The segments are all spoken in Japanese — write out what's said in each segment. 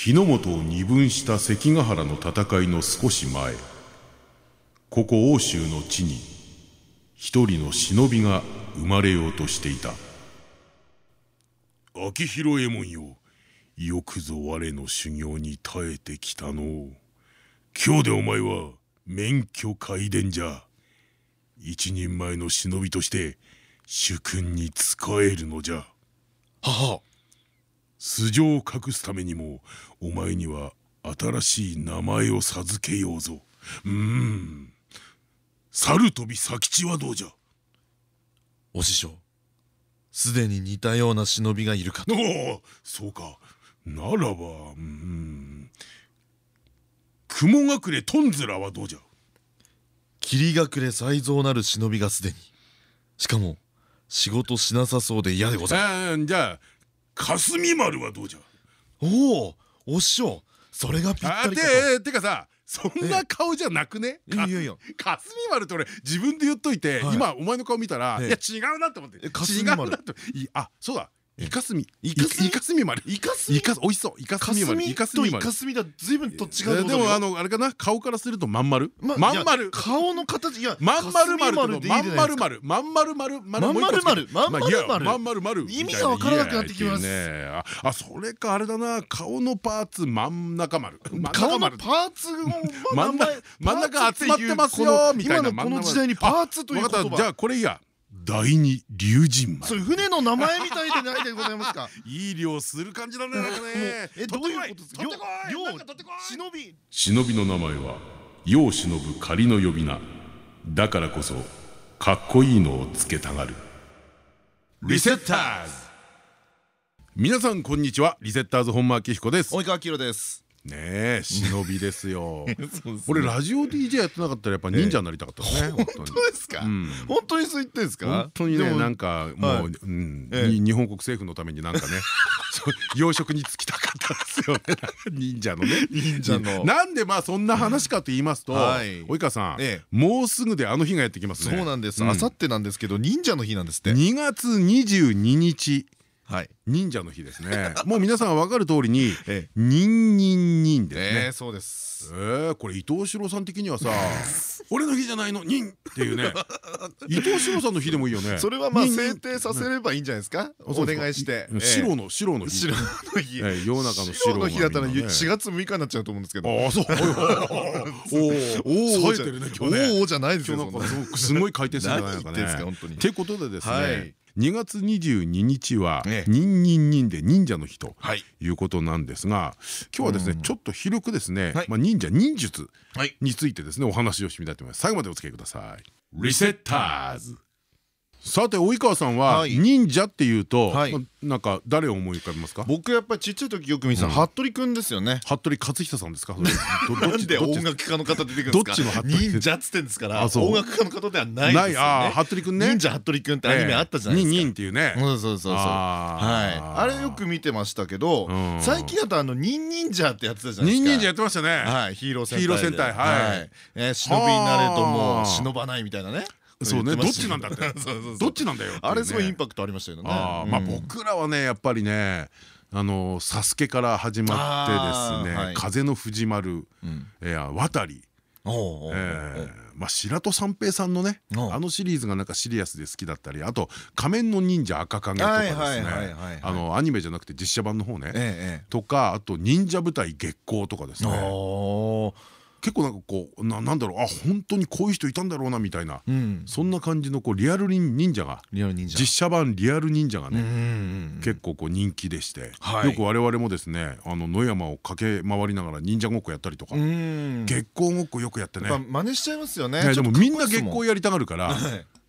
日の本を二分した関ヶ原の戦いの少し前ここ欧州の地に一人の忍びが生まれようとしていた。秋広右衛門よよくぞ我の修行に耐えてきたの。今日でお前は免許皆伝じゃ。一人前の忍びとして主君に仕えるのじゃ。母素性を隠すためにもお前には新しい名前を授けようぞ。うーん。猿飛び佐吉はどうじゃ？お師匠すでに似たような忍びがいるかと。おおそうか。ならばうん。雲隠れトンズラはどうじゃ？霧隠れ才蔵なる忍びがすでに。しかも仕事しなさそうで嫌でござる。じゃあ霞丸はどうじゃ？おおお師匠。それがぴったありかててかさそんな顔じゃなくね？いやいやいや。霞丸って俺自分で言っといてはい。今お前の顔見たらいえ。や違うなって思って。え霞違う丸あそうだイカスミ。イカスミ？イカスミ丸イカスミ？イカス美味しそう。イカスミ丸イ霞とイカスミ丸カスミだ随分と違うえでもあのあれかな？顔からするとまん丸。ままん丸。顔の形いやまん丸丸まん丸丸まん丸丸まん丸丸まん丸丸まん丸丸意味がわからなくなってきます。ああそれかあれだな顔のパーツ真ん中丸顔の丸パーツを真ん中集まってますよみたいな今のこの時代にパーツという言葉じゃあこれいいや第二龍神丸。それ船の名前みたいでないでございますか？いい量する感じだねなんかね。えどういうことですか？忍び。忍びの名前は世を忍ぶ仮の呼び名。だからこそかっこいいのをつけたがる。リセッターズ。皆さんこんにちは。リセッターズ本間明彦です。及川明ですねえ忍びですよ。俺ラジオ DJ やってなかったらやっぱ忍者になりたかったね 本当本に当ですか？うん。本当にそう言ってんですか？本当にねなんかもはい。う日本国政府のためになんかね 養殖に就きたかったですよね。忍者のね。忍者の。なんでまあそんな話かと言いますとはい。及川さんええ。もうすぐであの日がやってきますね。そうなんです。うん。あさってなんです。けど忍者の日なんですって。2月22日はい忍者の日ですね。もう皆さん分かる通りにえ忍忍忍ですえねそうです。えー、これ伊藤四郎さん的にはさ「俺の日じゃないの忍」っていうね。伊藤四郎さんの日でもいいよね。それはまあ忍制定させればいいんじゃないですか？お願いして。白の白の日。白の日。ええ世の中の白白の日だったらがみんなね4月6日になっちゃうと思うんですけど。ああそう。おお冴えてるね今日ねおおじゃないですよなんかすごい回転数じゃないのかね。ってことでですはねい2月22日はええ。忍忍忍で忍者の日とはい。いうことなんですが今日はですねうん。ちょっと広くですね忍者忍術はい。についてですねお話をしてみたいと思います。最後までお付き合いください。リセッターズさて及川さんははい。忍者っていうとはい。まあなんか誰を思い浮かべますか？僕やっぱりちっちゃい時よく見てたうん。服部くんですよね。服部克久さんですか？なんで音楽家の方出てくるんですか？どっちの服部忍者っつってんですから音楽家の方ではないですよね。服部くんね。忍者服部くんってアニメあったじゃないですか。忍忍っていうね。そうそうそうそう。あはい。ーあれよく見てましたけどうん。最近だとあの忍忍者ってやってたじゃないですか。忍忍者やってましたね。はい。ヒーロー戦隊ヒーロー戦隊。はい。えー忍びになれともはあ。忍ばないみたいなねそうねどっちなんだって。どっちなんだよあれすごいインパクトありましたよね。まあうん。僕らはねやっぱりねあのサスケから始まってですね風の藤丸渡り。白戸三平さんのねあのシリーズがなんかシリアスで好きだったりあと仮面の忍者赤影とかですね。アニメじゃなくて実写版の方ね。ええとかあと忍者部隊月光とかですええね結構なんかこうななんだろうあ本当にこういう人いたんだろうなみたいなうん。そんな感じのこうリアル忍者が実写版リアル忍者がねね結構こう人気でしてはい。よく我々もですねあの野山を駆け回りながら忍者ごっこやったりとかうん。月光ごっこよくやってね。真似しちゃいますよね。ねでもみんな月光やりたがるから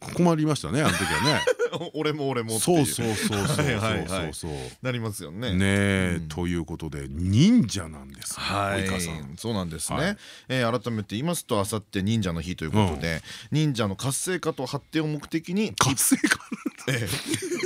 困りましたねあの時はね。俺も俺もそいう。そうそうそうそうはいそうなりますよね。ねということで忍者なんです。はい。そうなんですね、改めて言いますとあさって忍者の日ということで、忍者の活性化と発展を目的に活性化？え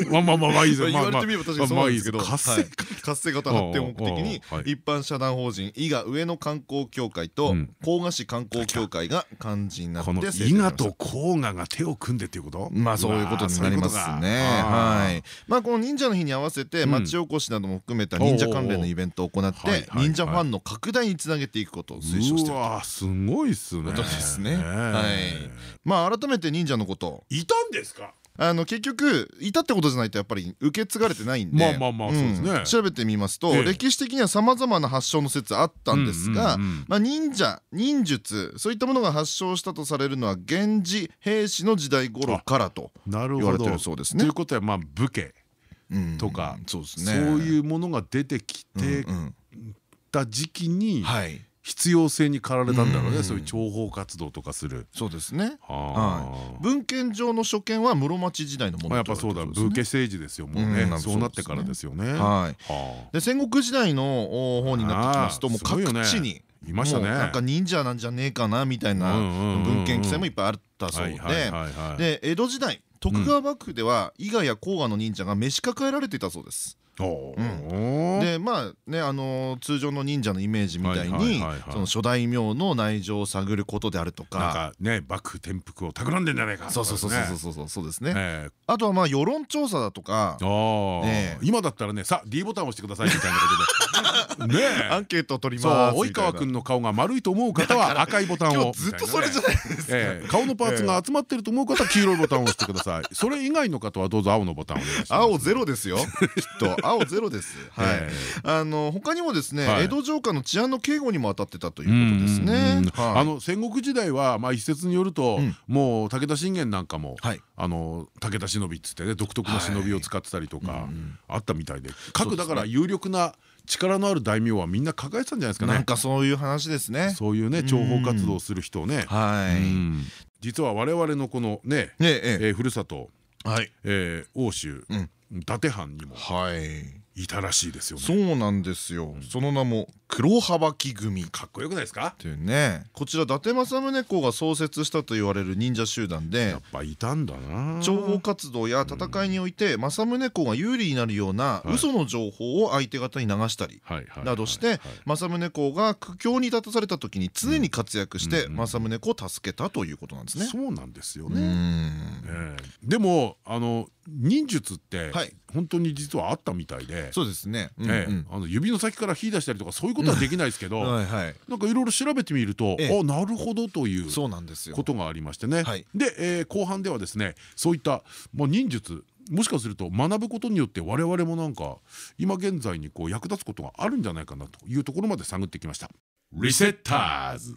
え まあまあまあまあいいです。よ言われてみれば確かにそうなんですけど、活性活性化と発展を目的に一般社団法人伊賀上野観光協会とうん。甲賀市観光協会が幹事になって伊賀と甲賀が手を組んでっていうこと？まあそういうことになりますね。はい。まあこの忍者の日に合わせてうん町おこしなども含めた忍者関連のイベントを行ってはい忍者ファンの拡大につなげていくことを推奨しているうわーすごいっすねことですね。ねはい。まあ改めて忍者のこと。いたんですか？あの結局いたってことじゃないとやっぱり受け継がれてないんでまあまあまあそうですね。ん調べてみますとええ。歴史的にはさまざまな発祥の説あったんですが忍者忍術そういったものが発祥したとされるのは源氏平氏の時代頃からと言われてるそうですね。という。ことはまあ武家うんとかそういうものが出てきてた時期にはい必要性に駆られたんだろううん。ねそういう諜報活動とかする。そうですね。は文献上の書見は室町時代のものまあやっぱそうだ武家政治ですよもうね。そうなってからですよね。はい。はで戦国時代のお方になってきますともう各地に。いましたね。なんか忍者なんじゃねえかなみたいな文献記載もいっぱいあったそうで。で江戸時代徳川幕府では伊賀や甲賀の忍者が召し抱えられていたそうです。おー。でまあねあのー通常の忍者のイメージみたいにその諸大名の内情を探ることであるとか。かね幕府転覆を企んでんじゃないか。そうそうそうそううそうそうそうですね。ええ。あとはまあ世論調査だとか。今だったらねさあ D ボタンを押してくださいみたいなことで。ねアえンケートを取りそうます及川君の顔が丸いと思う方は赤いボタンを。ずっとそれじゃないですか。ええ。顔のパーツが集まってると思う方は黄色いボタンを押してください。それ以外の方はどうぞ青のボタンを青ゼロですよ。きっと青ゼロです。はい。え。あの他にもですね、はい。江戸城下の治安の警護にも当たってたということですね。あの戦国時代はまあ一説によるとうん。もう武田信玄なんかもはい。あの武田忍びっつってね独特な忍びを使ってたりとかあったみたいで。各だから有力な力のある大名はみんな抱えてたんじゃないですかなんねかそういう話ですね。そういうね諜報活動をする人をね。はい。実は我々のこのねえええーふるさとえはい。えー欧州うん伊達藩にもはい。いたらしいですよねそうなんですよ。その名も黒羽き組。っかっこよくないですか？ていうね。こちら伊達政宗公が創設したと言われる忍者集団でやっぱいたんだな。諜報活動や戦いにおいて政宗公が有利になるようなはい。嘘の情報を相手方に流したりなどしてはい政宗公が苦境に立たされた時に常に活躍してうん。政宗公を助けたということなんですね。そうなんですようねでもあの忍術ってはい。本当に実はあったみたいで。そうですね。指の先から火出したりとかそういうことはできないですけど。なんかいろいろ調べてみるとええあなるほどというそうなんですよ。ことがありましてね、はいで、えー後半ではですねそういった、まあ、忍術もしかすると学ぶことによって我々もなんか今現在にこう役立つことがあるんじゃないかなというところまで探ってきました。リセッターズ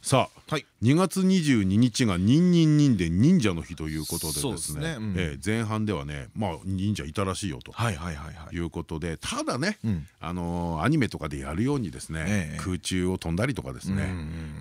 さあ、はい2月22日が「忍忍忍」で忍者の日ということでですすねうんえー前半ではねまあ忍者いたらしいよとはいはいはいはい。いうことでただね、うんあのーアニメとかでやるようにですね、ええ空中を飛んだりとかですね、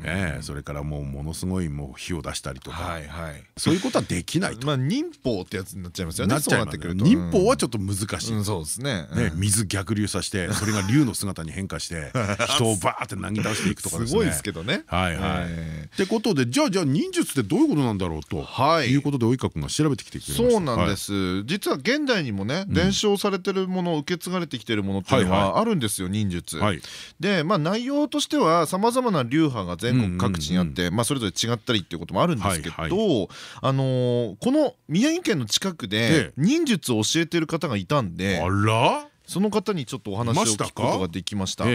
ええそれからもうものすごいもう火を出したりとか、はいはい。そういうことはできないと。まあ忍法ってやつになっちゃいますよね。なっちゃいますそうなってくると。忍法はちょっょっと難しい。うんそうですね。ね、水逆流させてそれが竜の姿に変化して 人をバーって投げ出していくとかですね。すごいですけどね。はいはい。えってことでじゃあじゃあ忍術ってどういうことなんだろうと、はい。い、うことで及川君が調べてきてくれました。そうなんです、実は現代にもね伝承されてるもの受け継がれてきてるものっていうのはあるんですよ忍術。でまあ内容としてはさまざまな流派が全国各地にあってまあそれぞれ違ったりっていうこともあるんですけど、はいあのーこの宮城県の近くえでえ。忍術を教えてる方がいたんであら？その方にちょっとお話を聞くことができました。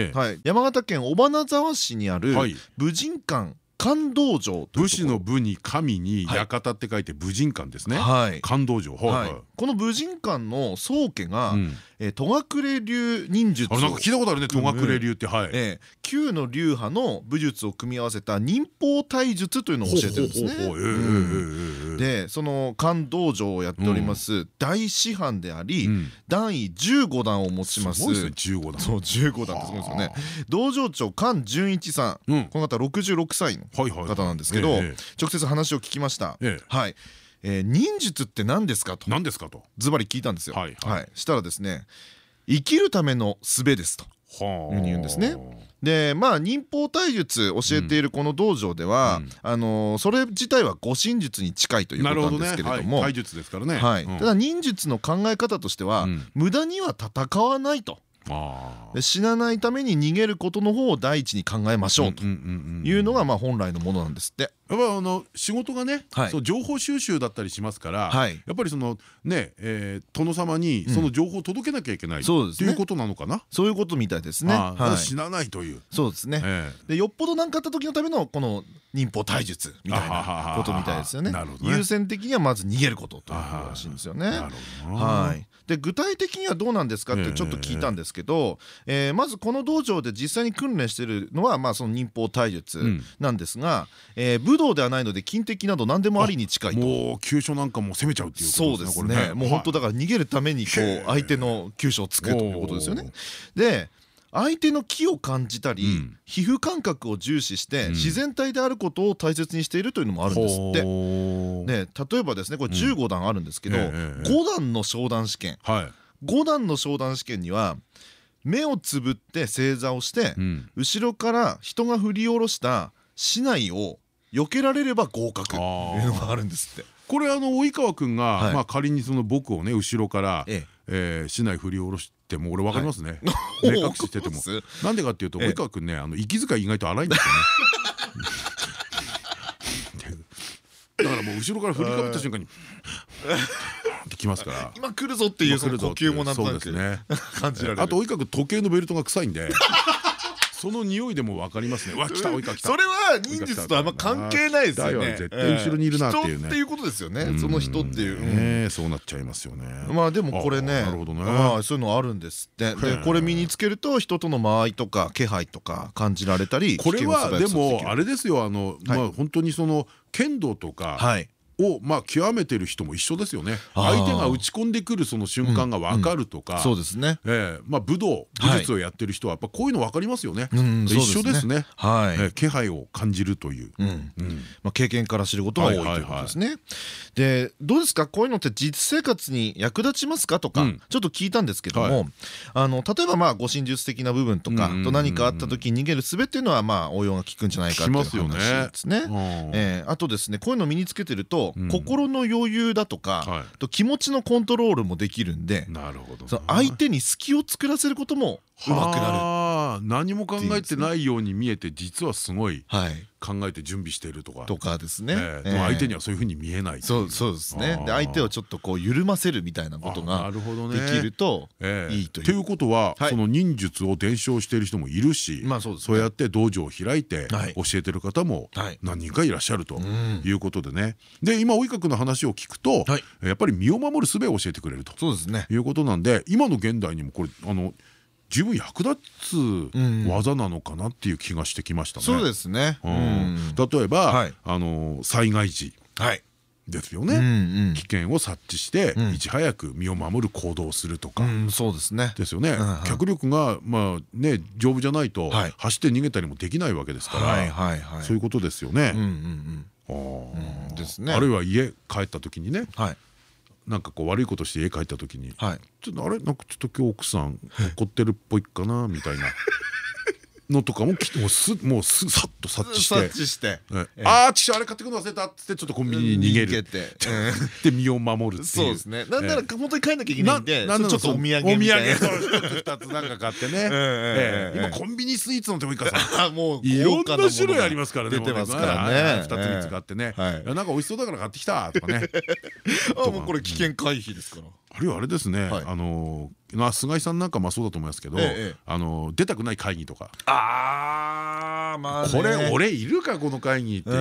山形県尾花沢市にあるはい。武神館感道場というところ。武士の武に神にはい。館って書いて武神館ですね。はい。感動城。はい。この武神館の宗家が、戸隠流忍術をあれなんか聞いたことあるね戸隠流って。はい。えー旧の流派の武術を組み合わせた忍法体術というのを教えてるんですね。でその関道場をやっております大師範であり、うん。段位15段を持ちます。すごいですね15段。そう15段ってすごいですよね。道場長菅純一さん、うんこの方66歳の方なんですけど、ええ直接話を聞きました、ええはいえー忍術って何ですかと。何ですかと。ズバリ聞いたんですよ。はいはい。したらですね生きるための術ですと。はあ。いうに言うんですね。でまあ忍法体術教えているこの道場では、うん。あのそれ自体は護身術に近いということなんですけれども。体術ですからね。ただ忍術の考え方としては、うん。無駄には戦わないと。あで死なないために逃げることの方を第一に考えましょうというのがまあ本来のものなんですって。やっぱあの仕事がね、はいそう情報収集だったりしますから、はいやっぱりそのね、えー殿様にその情報を届けなきゃいけない、そうですねっていうことなのかな？そういうことみたいですね。死なないという。そうですね。えでよっぽど何かあった時のためのこの忍法体術みたいなことみたいですよね優先的にはまず逃げることということらしいんですよね。えなるほどな。はい、で具体的にはどうなんですかってちょっと聞いたんですけど、えーまずこの道場で実際に訓練してるのはまあその忍法体術んなんですが、えー武道ではないので金的など何でもありに近いと。もう急所なんかもう攻めちゃうっていうことでそうですすね。ねもう本当だから逃げるためにこう相手の急所をつくということですよね。で相手の気を感じたり、うん。皮膚感覚を重視して、ん。自然体であることを大切にしているというのもあるんですって。ね、例えばですねこれ15段あるんですけど、ええええ5段の商談試験。はい。5段の商談試験には目をつぶって正座をして、うん。後ろから人が振り下ろした竹刀を避けられれば合格。というのがあるんですって。これあの及川君が、はい。まあ仮にその僕をね後ろから、ええー市内振り下ろしても俺わかりますね、え目隠ししてても。なんでかっていうとええ。及川君ねあの息遣い意外と荒いんですよね。だからもう後ろから振りかぶった瞬間にってきますから。今来るぞっていう呼吸もなんとなくそうですね。感じられる。あと及川君時計のベルトが臭いんでその匂いでもわかりますね。わ来た及川来た。それは忍術とあんま関係ないですよね。絶対後ろにいるなっていうね。人っていうことですよね。その人っていう。そうなっちゃいますよね。まあでもこれね。あなるほどね。はいそういうのあるんですって。でこれ身につけると人との間合いとか気配とか感じられたりこれはでもあれれですよ。あのまあ本当にその剣道とかはいをまあ極めてる人も一緒ですよね。相手が打ち込んでくるその瞬間が分かるとか。そうですね。ええ。まあ武道武術をやってる人はやっぱこういうの分かりますよね。うん一緒ですね。気配を感じるという。経験から知ることが多いとはいうことですね。でどうですか？こういうのって実生活に役立ちますか？とかうん。ちょっと聞いたんですけどはもあの例えばまあ護身術的な部分とかと何かあった時に逃げる術っていうのはまあ応用が効くんじゃないかっていう話ですね。あとですねこういうのを身につけてるとうん。心の余裕だとはかいと気持ちのコントロールもできるんで相手に隙を作らせることもうまくなる。はあ何も考えてないように見えて実はすごいはい、考えて準備しているとか。とかですね。相手にはそういうふうに見えない。そうそうですね。で相手をちょっとこう緩ませるみたいなことがるほどね。できるとええ。いいという。ということは、はい。その忍術を伝承している人もいるし、まあそうやって道場を開いてはい。教えてる方もはい。何人かいらっしゃるとん。いうことでね。で今及川君の話を聞くと、はい。やっぱり身を守る術を教えてくれると。そうですね。いうことなんで今の現代にもこれあの十分役立つ技なのかなっていう気がしてきましたね。そうですね。ううん。ん例えば、はい。あの災害時はい。ですよね、危険を察知して、ん。いち早く身を守る行動をするとか、うんそうですね。ですよね、脚力がまあね丈夫じゃないとはい。走って逃げたりもできないわけですから、そういうことですよね。うんうん。あー。うんですね。あるいは家帰った時にねはいなんかこう悪いことして家帰った時に、はい。ちょっとあれ？なんかちょっと今日奥さん怒ってるっぽいかな？みたいなのとかもきもうすもうすさっと察知して。察知して。ああちあれ買ってくるの忘れたっつってちょっとコンビニに逃げる。て。で身を守るっていう。そうですね。なんならええ本当に帰んなきゃいけないんでなちょっとお土産みたいな。お土産そう一つなんか買ってね。今コンビニスイーツの手もいいかさあ もういろんな種類ありますからね出てますからはい。ね二つ三つ買ってね。なんか美味しそうだから買ってきたとかね。あもうこれ危険回避ですからあるいはあれですねはい。あのまあ菅井さんなんかまあそうだと思いますけどええあの出たくない会議とか。ああまあね。これ俺いるかこの会議っていう時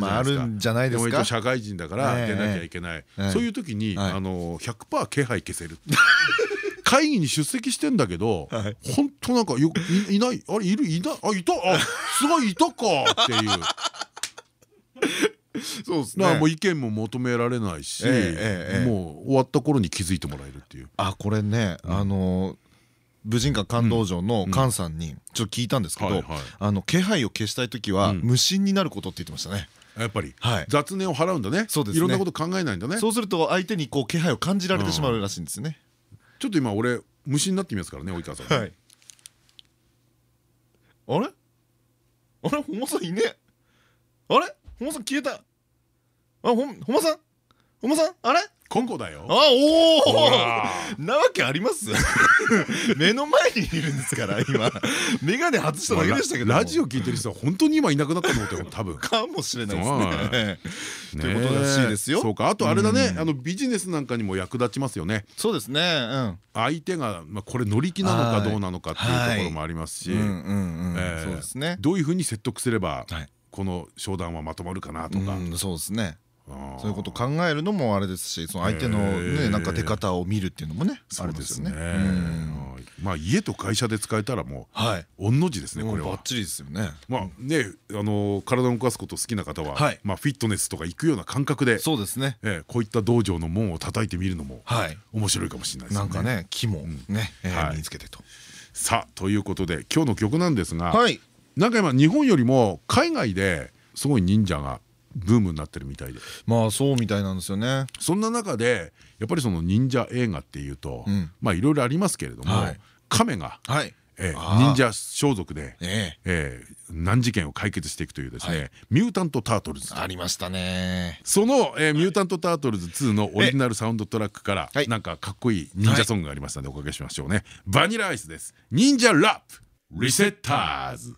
とああるんじゃないですか。社会人だからええ出なきゃいけない。ええそういう時にはい。あの100%気配消せる 会議に出席してんだけどはい。本当なんかよいいないあれいるいなあいたあすごいいたかっていう そうですらもう意見も求められないしもう終わった頃に気づいてもらえるっていう。あこれねあの武神館感道場の菅さんにちょっと聞いたんですけどあの気配を消したい時はうん。無心になることって言ってましたね。やっぱり。はい。雑念を払うんだね。そうですね。いろんなこと考えないんだね。そうすると相手にこう気配を感じられてしまうらしいんですよねちょっと今俺虫になってみますからね及川さん。はいあれ？あれ？本間さんいねえ。あれ？本間さん消えた。あほん本間さん？本間さん？あれ？今後だよ。あおほおら。なわけあります？目の前にいるんですから今。眼鏡外しただけでしたけども。ラジオ聞いてる人は本当に今いなくなったと思ってよ多分。かもしれないですはねい ということらしいですよ。そうか。あとあれだね。うん。あのビジネスなんかにも役立ちますよね。そうですね。うん。相手がまあこれ乗り気なのかどうなのかっていうところもありますし。うんうんうん。えーそうですね。どういうふうに説得すればはいこの商談はまとまるかなとか。うんそうですね。そういうこと考えるのもあれですしその相手のへねーなんか出方を見るっていうのもねあれですすね。うんまあ家と会社で使えたらもはい。う御の字ですねこれは。バッ。チリですよね。まあねあの体を動かすこと好きな方ははい。まあフィットネスとか行くような感覚でそうですね。ええこういった道場の門を叩いてみるのもはい。面白いかもしれないですよね。なんかね木もね身につけてと。さあということで今日の曲なんですがはいなんか今日本よりも海外ですごい忍者がブームになってるみたいで。まあそうみたいなんですよね。そんな中でやっぱりその忍者映画っていうとうん。まあいろいろありますけれどもはい。亀がはい。え忍者装束でええ。え難事件を解決していくというですねミュータント・タートルズ。えありましたね。その、えーミュータント・タートルズ2のオリジナルサウンドトラックからはい。なんかかっこいい忍者ソングがありましたのでおかけしましょうね。バニラアイスです。忍者ラップ。リセッターズ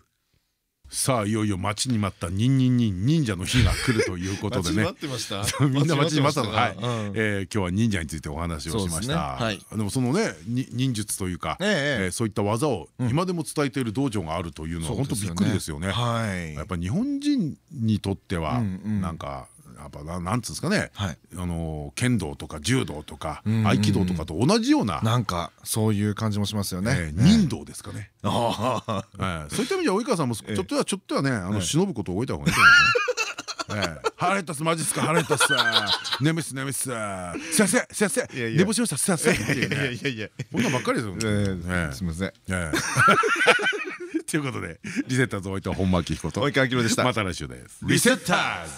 さあいよいよ待ちに待ったニンニンニン忍者の日が来るということでね。待ってました。みんな待ちに待ったの。はい、うん。えー今日は忍者についてお話をしました、ね。はい。でもそのねに忍術というか、えええーそういった技を今でも伝えている道場があるというのは本当びっくりですよね。はい。やっぱ日本人にとってはなんかやっぱななんつうんですかね、はい。あの剣道とか柔道とか合気道とかと同じような、なんかそういう感じもしますよね。えー忍道ですかね、ああえーそういった意味では及川さんも ちえ。えょっとはちょっとはねあのはい。忍ぶことを覚えた方がいいと思いますね。ええ。腹減ったっすマジっすか？腹減ったっす。眠いっす眠いっす。先生先生いやいや。寝坊しました先生いやねいやいや。こんなんばっかりですよ。すみません。ええ。ということでリセッターズおいては本間明彦と。及川明宏でした。また来週です。リセッターズ